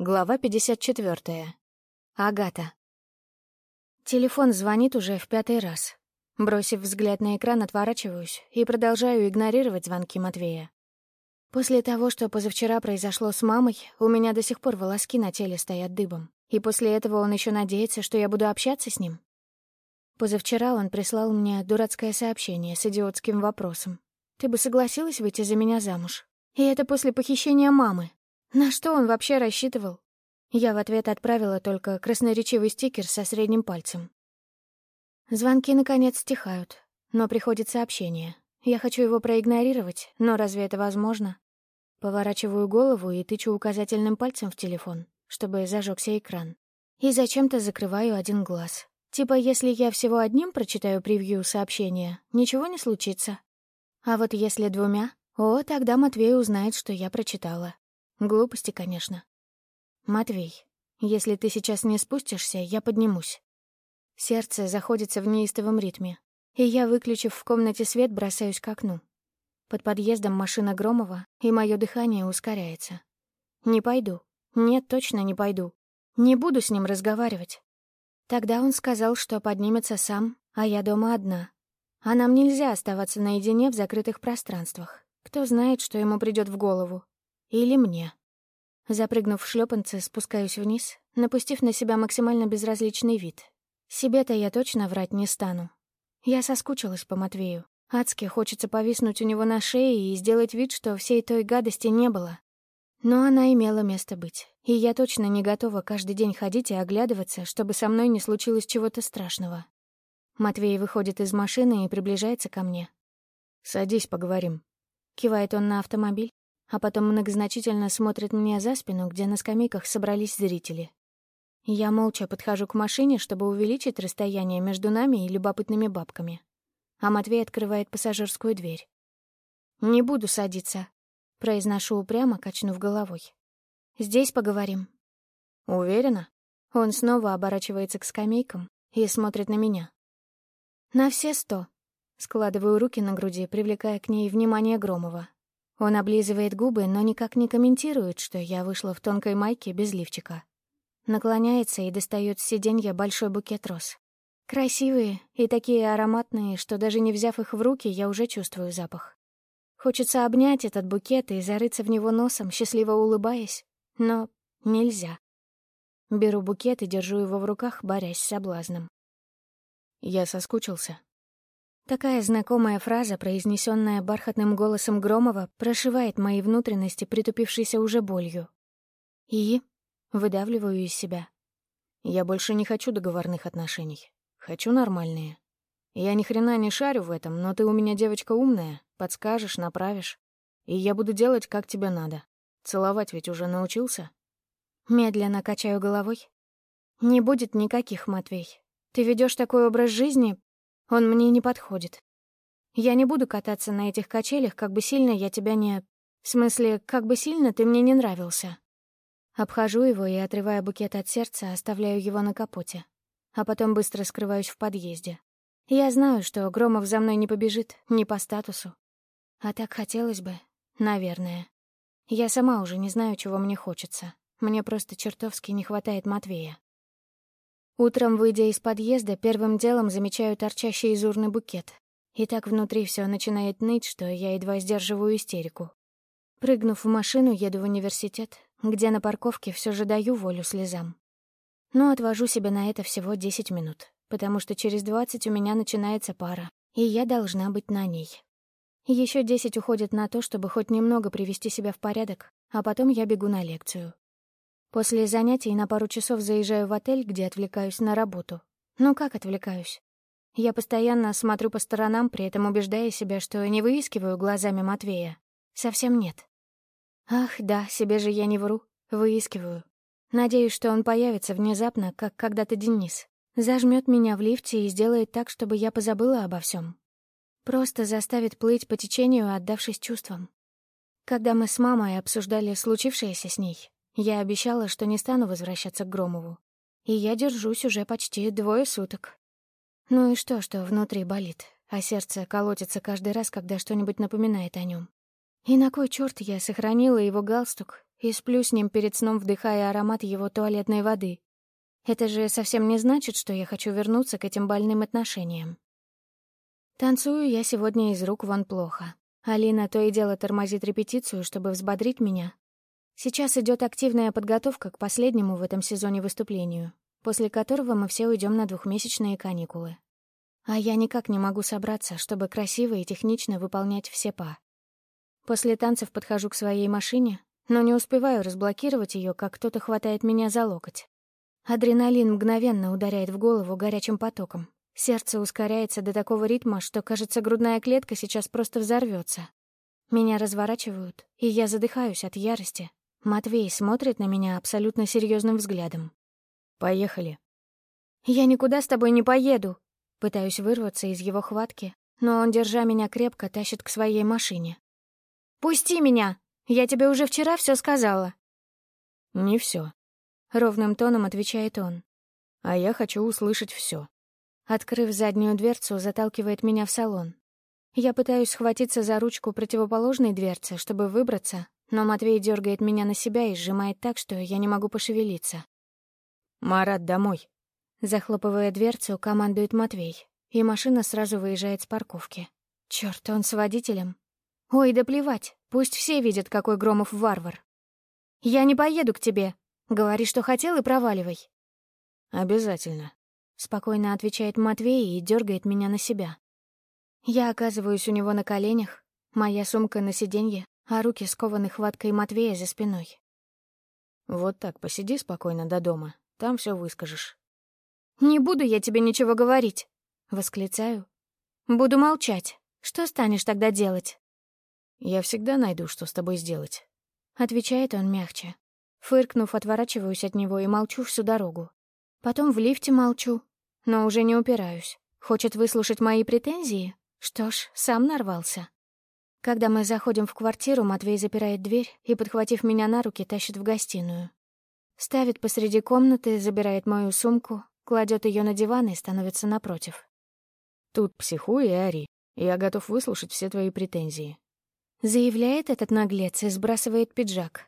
Глава 54. Агата. Телефон звонит уже в пятый раз. Бросив взгляд на экран, отворачиваюсь и продолжаю игнорировать звонки Матвея. После того, что позавчера произошло с мамой, у меня до сих пор волоски на теле стоят дыбом. И после этого он еще надеется, что я буду общаться с ним. Позавчера он прислал мне дурацкое сообщение с идиотским вопросом. «Ты бы согласилась выйти за меня замуж?» И это после похищения мамы. На что он вообще рассчитывал? Я в ответ отправила только красноречивый стикер со средним пальцем. Звонки, наконец, стихают, но приходит сообщение. Я хочу его проигнорировать, но разве это возможно? Поворачиваю голову и тычу указательным пальцем в телефон, чтобы зажегся экран. И зачем-то закрываю один глаз. Типа, если я всего одним прочитаю превью сообщения, ничего не случится. А вот если двумя, о, тогда Матвей узнает, что я прочитала. Глупости, конечно. Матвей, если ты сейчас не спустишься, я поднимусь. Сердце заходится в неистовом ритме, и я, выключив в комнате свет, бросаюсь к окну. Под подъездом машина Громова, и мое дыхание ускоряется. Не пойду. Нет, точно не пойду. Не буду с ним разговаривать. Тогда он сказал, что поднимется сам, а я дома одна. А нам нельзя оставаться наедине в закрытых пространствах. Кто знает, что ему придет в голову. Или мне. Запрыгнув в шлепанцы, спускаюсь вниз, напустив на себя максимально безразличный вид. Себе-то я точно врать не стану. Я соскучилась по Матвею. Адски хочется повиснуть у него на шее и сделать вид, что всей той гадости не было. Но она имела место быть, и я точно не готова каждый день ходить и оглядываться, чтобы со мной не случилось чего-то страшного. Матвей выходит из машины и приближается ко мне. «Садись, поговорим», — кивает он на автомобиль, а потом многозначительно смотрит меня за спину, где на скамейках собрались зрители. Я молча подхожу к машине, чтобы увеличить расстояние между нами и любопытными бабками. А Матвей открывает пассажирскую дверь. «Не буду садиться», — произношу упрямо, качнув головой. «Здесь поговорим». «Уверена?» Он снова оборачивается к скамейкам и смотрит на меня. «На все сто», — складываю руки на груди, привлекая к ней внимание Громова. Он облизывает губы, но никак не комментирует, что я вышла в тонкой майке без лифчика. Наклоняется и достает с сиденья большой букет роз. Красивые и такие ароматные, что даже не взяв их в руки, я уже чувствую запах. Хочется обнять этот букет и зарыться в него носом, счастливо улыбаясь, но нельзя. Беру букет и держу его в руках, борясь с соблазном. Я соскучился. Такая знакомая фраза, произнесенная бархатным голосом Громова, прошивает мои внутренности, притупившиеся уже болью. И выдавливаю из себя. Я больше не хочу договорных отношений. Хочу нормальные. Я ни хрена не шарю в этом, но ты у меня девочка умная, подскажешь, направишь. И я буду делать, как тебе надо. Целовать ведь уже научился? Медленно качаю головой. Не будет никаких, Матвей. Ты ведешь такой образ жизни, он мне не подходит. Я не буду кататься на этих качелях, как бы сильно я тебя не... В смысле, как бы сильно ты мне не нравился. Обхожу его и, отрывая букет от сердца, оставляю его на капоте. А потом быстро скрываюсь в подъезде. Я знаю, что Громов за мной не побежит, не по статусу. А так хотелось бы, наверное. Я сама уже не знаю, чего мне хочется. Мне просто чертовски не хватает Матвея. Утром, выйдя из подъезда, первым делом замечаю торчащий из букет. И так внутри все начинает ныть, что я едва сдерживаю истерику. Прыгнув в машину, еду в университет, где на парковке все же даю волю слезам. Но отвожу себе на это всего 10 минут, потому что через 20 у меня начинается пара, и я должна быть на ней. Еще 10 уходит на то, чтобы хоть немного привести себя в порядок, а потом я бегу на лекцию. После занятий на пару часов заезжаю в отель, где отвлекаюсь на работу. Ну как отвлекаюсь? Я постоянно смотрю по сторонам, при этом убеждая себя, что не выискиваю глазами Матвея. Совсем нет. Ах, да, себе же я не вру. Выискиваю. Надеюсь, что он появится внезапно, как когда-то Денис. Зажмет меня в лифте и сделает так, чтобы я позабыла обо всем. Просто заставит плыть по течению, отдавшись чувствам. Когда мы с мамой обсуждали случившееся с ней, я обещала, что не стану возвращаться к Громову. И я держусь уже почти двое суток. Ну и что, что внутри болит, а сердце колотится каждый раз, когда что-нибудь напоминает о нем. И на кой черт я сохранила его галстук и сплю с ним перед сном, вдыхая аромат его туалетной воды? Это же совсем не значит, что я хочу вернуться к этим больным отношениям. Танцую я сегодня из рук вон плохо. Алина то и дело тормозит репетицию, чтобы взбодрить меня, Сейчас идет активная подготовка к последнему в этом сезоне выступлению, после которого мы все уйдем на двухмесячные каникулы. А я никак не могу собраться, чтобы красиво и технично выполнять все па. После танцев подхожу к своей машине, но не успеваю разблокировать ее, как кто-то хватает меня за локоть. Адреналин мгновенно ударяет в голову горячим потоком. Сердце ускоряется до такого ритма, что, кажется, грудная клетка сейчас просто взорвется. Меня разворачивают, и я задыхаюсь от ярости, Матвей смотрит на меня абсолютно серьезным взглядом. «Поехали». «Я никуда с тобой не поеду», — пытаюсь вырваться из его хватки, но он, держа меня крепко, тащит к своей машине. «Пусти меня! Я тебе уже вчера все сказала». «Не все, ровным тоном отвечает он. «А я хочу услышать все. Открыв заднюю дверцу, заталкивает меня в салон. Я пытаюсь схватиться за ручку противоположной дверцы, чтобы выбраться, но Матвей дергает меня на себя и сжимает так, что я не могу пошевелиться. «Марат, домой!» Захлопывая дверцу, командует Матвей, и машина сразу выезжает с парковки. Черт, он с водителем. Ой, да плевать, пусть все видят, какой Громов варвар. «Я не поеду к тебе. Говори, что хотел, и проваливай». «Обязательно», — спокойно отвечает Матвей и дергает меня на себя. Я оказываюсь у него на коленях, моя сумка на сиденье, а руки скованы хваткой Матвея за спиной. «Вот так, посиди спокойно до дома, там все выскажешь». «Не буду я тебе ничего говорить», — восклицаю. «Буду молчать. Что станешь тогда делать?» «Я всегда найду, что с тобой сделать», — отвечает он мягче. Фыркнув, отворачиваюсь от него и молчу всю дорогу. Потом в лифте молчу, но уже не упираюсь. Хочет выслушать мои претензии? Что ж, сам нарвался. Когда мы заходим в квартиру, Матвей запирает дверь и, подхватив меня на руки, тащит в гостиную. Ставит посреди комнаты, забирает мою сумку, кладет ее на диван и становится напротив. «Тут психуй и ори. Я готов выслушать все твои претензии», — заявляет этот наглец и сбрасывает пиджак,